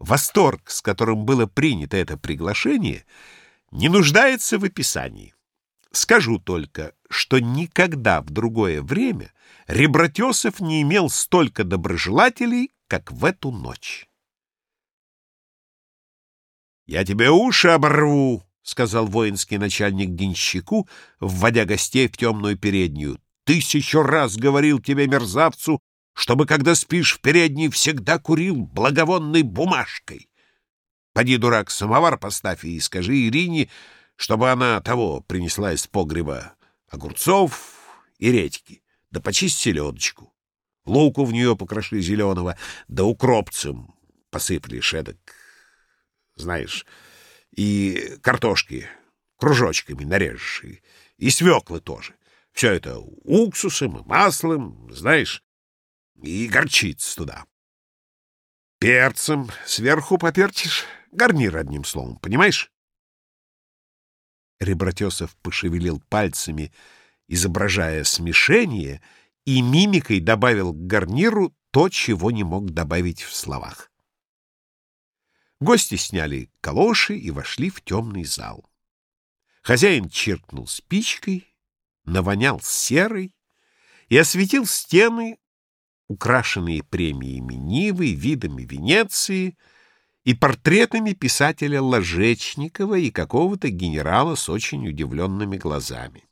Восторг, с которым было принято это приглашение, не нуждается в описании. Скажу только, что никогда в другое время Ребратесов не имел столько доброжелателей, как в эту ночь. «Я тебе уши оборву!» — сказал воинский начальник денщику, вводя гостей в темную переднюю. «Тысячу раз говорил тебе, мерзавцу, чтобы, когда спишь в передней, всегда курил благовонной бумажкой. Поди, дурак, самовар поставь и скажи Ирине, чтобы она того принесла из погреба огурцов и редьки, да почисть селедочку. Луку в нее покроши зеленого, да укропцем посыпли шедок, знаешь, и картошки кружочками нарежешь, и, и свеклы тоже. Все это уксусом и маслом, знаешь, и горчица туда. Перцем сверху поперчишь, гарнир одним словом, понимаешь? Ребратесов пошевелил пальцами, изображая смешение, и мимикой добавил к гарниру то, чего не мог добавить в словах. Гости сняли калоши и вошли в темный зал. Хозяин чиркнул спичкой, навонял серой и осветил стены украшенные премиями Нивы, видами Венеции и портретами писателя Ложечникова и какого-то генерала с очень удивленными глазами.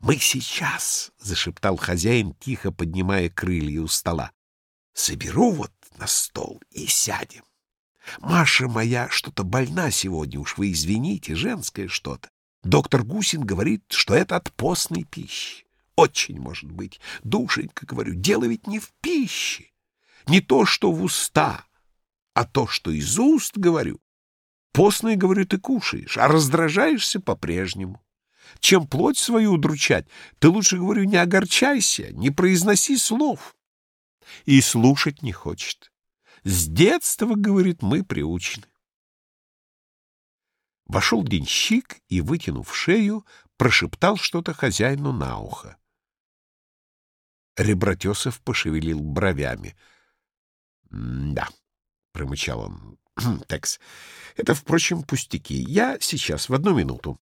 «Мы сейчас», — зашептал хозяин, тихо поднимая крылья у стола, — «соберу вот на стол и сядем. Маша моя что-то больна сегодня, уж вы извините, женское что-то. Доктор Гусин говорит, что это от постной пищи. Очень может быть. Душенька, говорю, дело ведь не в пище. Не то, что в уста, а то, что из уст, говорю. Постное, говорю, ты кушаешь, а раздражаешься по-прежнему. Чем плоть свою удручать, ты лучше, говорю, не огорчайся, не произноси слов. И слушать не хочет. С детства, говорит, мы приучены. Вошел денщик и, вытянув шею, прошептал что-то хозяину на ухо. Ребратесов пошевелил бровями. — Да, — промычал он. — Текс, это, впрочем, пустяки. Я сейчас, в одну минуту.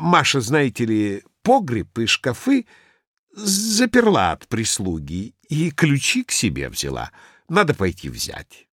Маша, знаете ли, погреб и шкафы заперла от прислуги и ключи к себе взяла. Надо пойти взять.